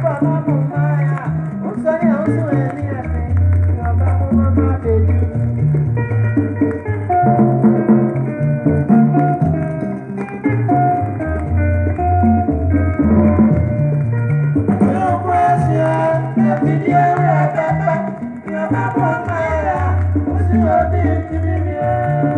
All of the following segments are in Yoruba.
Vamos. Yeah, ẹrú ẹgbẹ́ pẹ́ ìyọ̀bá bọ̀ náírà ó sì rò bí ìdí mímí ẹ́.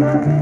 Thank you.